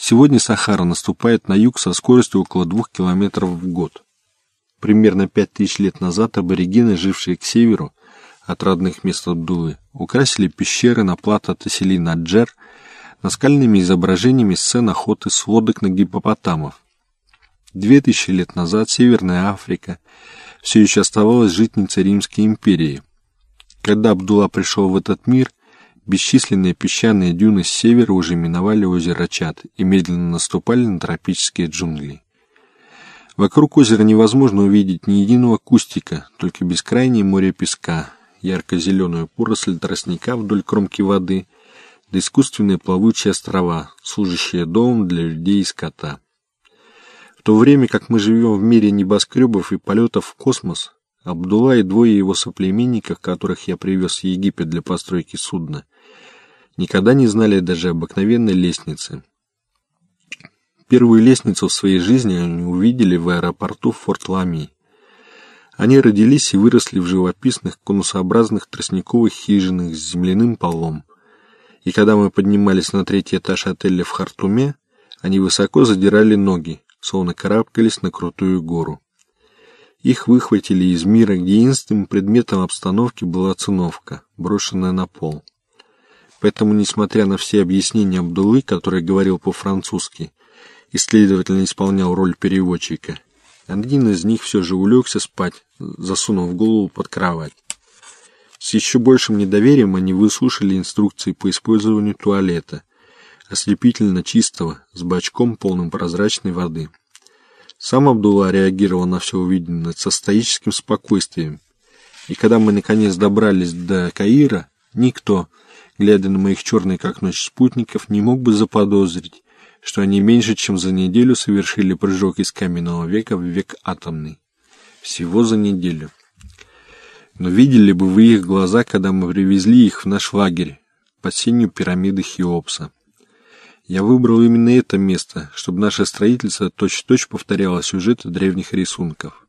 Сегодня Сахара наступает на юг со скоростью около двух километров в год. Примерно пять тысяч лет назад аборигены, жившие к северу от родных мест Абдулы, украсили пещеры на плато Таселина Джер наскальными изображениями сцен охоты с лодок на гипопотамов. Две тысячи лет назад Северная Африка все еще оставалась житницей Римской империи. Когда Абдулла пришел в этот мир, Бесчисленные песчаные дюны с севера уже миновали озеро Чад и медленно наступали на тропические джунгли. Вокруг озера невозможно увидеть ни единого кустика, только бескрайнее море песка, ярко-зеленую поросль тростника вдоль кромки воды, да искусственные плавучие острова, служащие домом для людей и скота. В то время как мы живем в мире небоскребов и полетов в космос, Абдулла и двое его соплеменников, которых я привез в Египет для постройки судна, никогда не знали даже обыкновенной лестницы. Первую лестницу в своей жизни они увидели в аэропорту Форт Лами. Они родились и выросли в живописных конусообразных тростниковых хижинах с земляным полом. И когда мы поднимались на третий этаж отеля в Хартуме, они высоко задирали ноги, словно карабкались на крутую гору. Их выхватили из мира, где единственным предметом обстановки была циновка, брошенная на пол. Поэтому, несмотря на все объяснения Абдулы, который говорил по-французски и, следовательно, исполнял роль переводчика, один из них все же улегся спать, засунув голову под кровать. С еще большим недоверием они выслушали инструкции по использованию туалета, ослепительно чистого, с бачком, полным прозрачной воды. Сам Абдулла реагировал на все увиденное со стоическим спокойствием. И когда мы наконец добрались до Каира, никто, глядя на моих черных как ночь спутников, не мог бы заподозрить, что они меньше, чем за неделю совершили прыжок из каменного века в век атомный. Всего за неделю. Но видели бы вы их глаза, когда мы привезли их в наш лагерь, под сенью пирамиды Хеопса. Я выбрал именно это место, чтобы наше строительство точь-в-точь -точь повторяло сюжеты древних рисунков.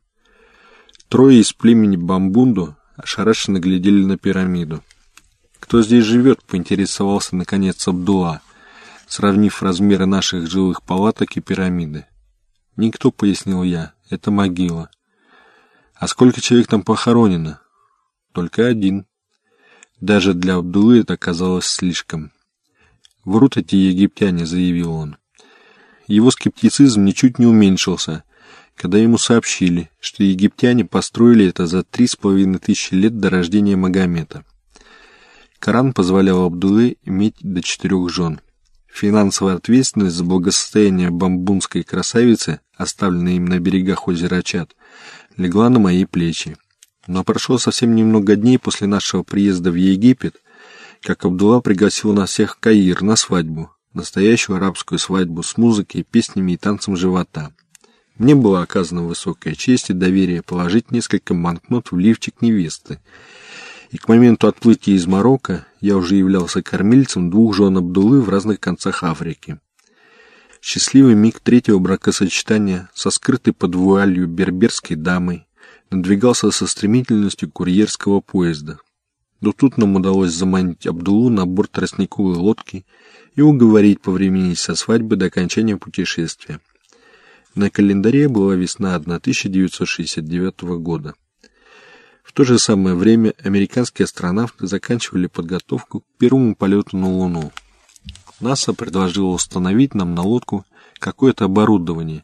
Трое из племени Бамбунду ошарашенно глядели на пирамиду. «Кто здесь живет?» — поинтересовался, наконец, Абдула, сравнив размеры наших жилых палаток и пирамиды. «Никто», — пояснил я, — «это могила». «А сколько человек там похоронено?» «Только один». Даже для Абдулы это казалось слишком. «Врут эти египтяне», — заявил он. Его скептицизм ничуть не уменьшился, когда ему сообщили, что египтяне построили это за три с половиной тысячи лет до рождения Магомета. Коран позволял Абдулы иметь до четырех жен. Финансовая ответственность за благосостояние бамбунской красавицы, оставленной им на берегах озера Чад, легла на мои плечи. Но прошло совсем немного дней после нашего приезда в Египет, как Абдулла пригласил нас всех в Каир на свадьбу, настоящую арабскую свадьбу с музыкой, песнями и танцем живота. Мне была оказана высокая честь и доверие положить несколько банкнот в лифчик невесты, и к моменту отплытия из Марокко я уже являлся кормильцем двух жен Абдулы в разных концах Африки. Счастливый миг третьего бракосочетания со скрытой под вуалью берберской дамой надвигался со стремительностью курьерского поезда. Но тут нам удалось заманить Абдулу на борт тростниковой лодки и уговорить повременить со свадьбы до окончания путешествия. На календаре была весна 1969 года. В то же самое время американские астронавты заканчивали подготовку к первому полету на Луну. НАСА предложило установить нам на лодку какое-то оборудование,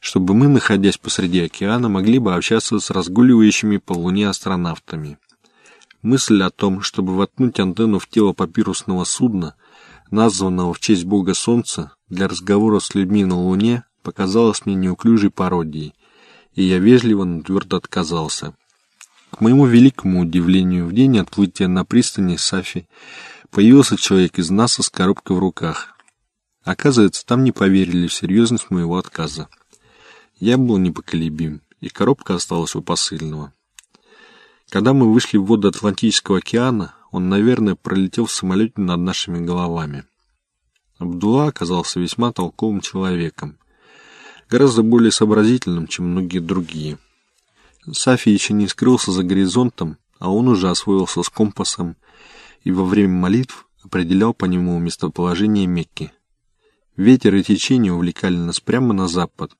чтобы мы, находясь посреди океана, могли бы общаться с разгуливающими по Луне астронавтами. Мысль о том, чтобы воткнуть антенну в тело папирусного судна, названного в честь бога Солнца, для разговора с людьми на Луне, показалась мне неуклюжей пародией, и я вежливо, но твердо отказался. К моему великому удивлению, в день отплытия на пристани Сафи появился человек из НАСА с коробкой в руках. Оказывается, там не поверили в серьезность моего отказа. Я был непоколебим, и коробка осталась у посыльного. Когда мы вышли в воды Атлантического океана, он, наверное, пролетел в самолете над нашими головами. Абдулла оказался весьма толковым человеком, гораздо более сообразительным, чем многие другие. Сафи еще не скрылся за горизонтом, а он уже освоился с компасом и во время молитв определял по нему местоположение Мекки. Ветер и течение увлекали нас прямо на запад,